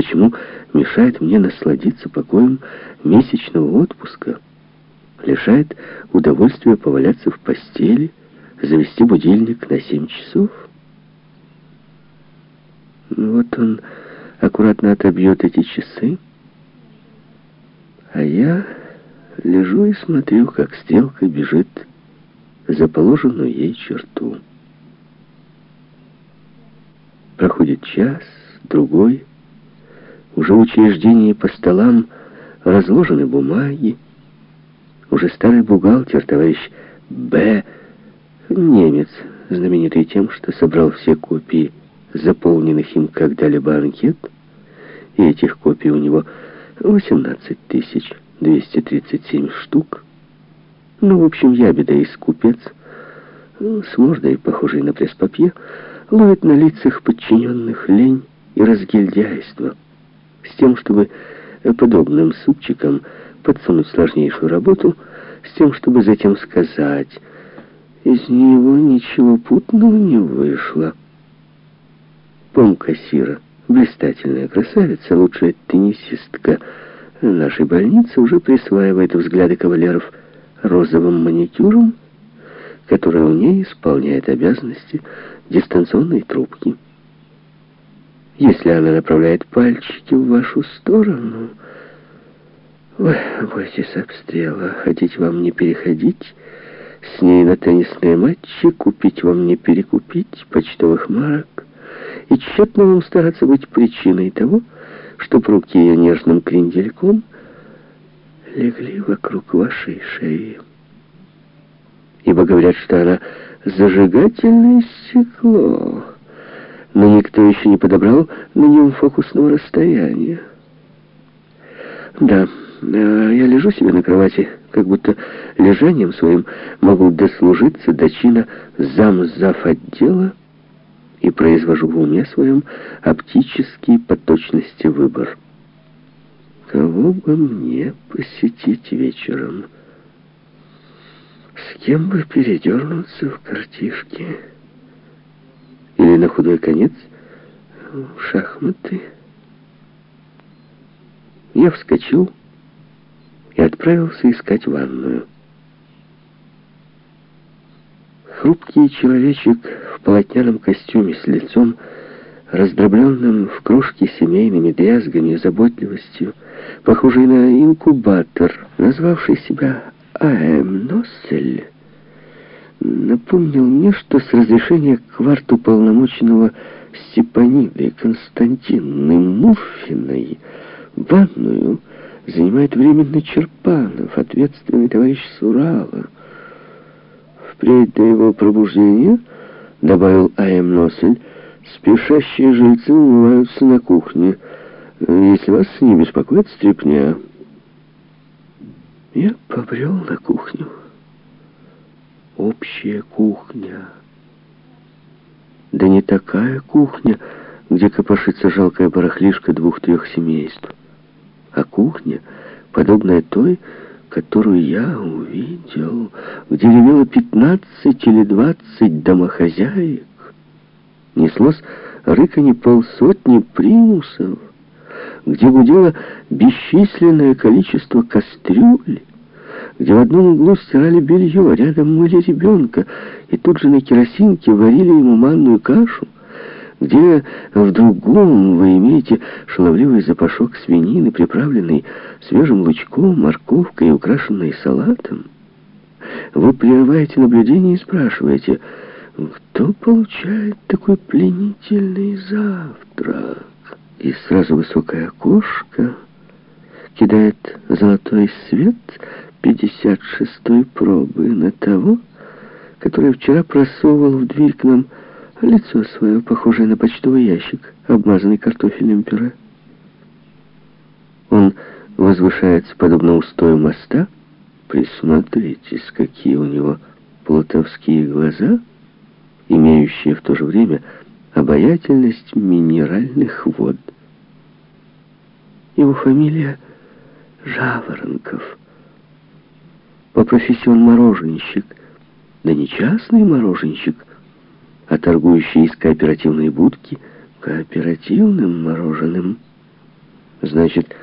почему мешает мне насладиться покоем месячного отпуска, лишает удовольствия поваляться в постели, завести будильник на семь часов. Вот он аккуратно отобьет эти часы, а я лежу и смотрю, как стрелка бежит за положенную ей черту. Проходит час, другой. Уже в по столам разложены бумаги. Уже старый бухгалтер, товарищ Б., немец, знаменитый тем, что собрал все копии заполненных им когда-либо анкет, и этих копий у него 18 тысяч 237 штук. Ну, в общем, ябеда из купец, с мордой, похожей на пресс-папье, ловит на лицах подчиненных лень и разгильдяйство, с тем, чтобы подобным супчикам подсунуть сложнейшую работу, с тем, чтобы затем сказать, из него ничего путного не вышло. Пом кассира, блистательная красавица, лучшая теннисистка нашей больницы, уже присваивает взгляды кавалеров розовым маникюром, который у ней исполняет обязанности дистанционной трубки. Если она направляет пальчики в вашу сторону, вы бойтесь обстрела, хотите вам не переходить, с ней на теннисные матчи, купить вам не перекупить почтовых марок. И тщетно вам стараться быть причиной того, чтоб руки ее нежным крендельком легли вокруг вашей шеи. Ибо говорят, что она зажигательное стекло, но никто еще не подобрал на нем фокусного расстояния. Да, э, я лежу себе на кровати, как будто лежанием своим могу дослужиться до чина замзав отдела и произвожу в уме своем оптический по точности выбор. Кого бы мне посетить вечером? С кем бы передернуться в картишке? На худой конец в шахматы? Я вскочил и отправился искать ванную. Хрупкий человечек в полотняном костюме с лицом, раздробленным в кружке семейными дрязгами и заботливостью, похожий на инкубатор, назвавший себя А.М. Носсель, напомнил мне, что с разрешения кварту полномоченного Степаниды Константинны Муффиной ванную занимает временно Черпанов, ответственный товарищ Сурала. Впредь до его пробуждения, добавил А.М. Носель, спешащие жильцы умываются на кухне, если вас не беспокоит стряпня. Я побрел на кухню. Общая кухня. Да не такая кухня, где копошится жалкая барахлишка двух-трех семейств, а кухня, подобная той, которую я увидел, где ревело пятнадцать или двадцать домохозяек, неслось рыканье полсотни примусов, где гудело бесчисленное количество кастрюль, где в одном углу стирали белье, рядом мыли ребенка, и тут же на керосинке варили ему манную кашу, где в другом вы имеете шаловливый запашок свинины, приправленный свежим лучком, морковкой и украшенный салатом. Вы прерываете наблюдение и спрашиваете, кто получает такой пленительный завтрак? И сразу высокое окошко кидает золотой свет 56-й пробы на того, который вчера просовывал в дверь к нам лицо свое, похожее на почтовый ящик, обмазанный картофельным пюре. Он возвышается подобно устою моста. Присмотритесь, какие у него плотовские глаза, имеющие в то же время обаятельность минеральных вод. Его фамилия Жаворонков. По профессии он мороженщик, да не частный мороженщик, а торгующий из кооперативной будки кооперативным мороженым. Значит,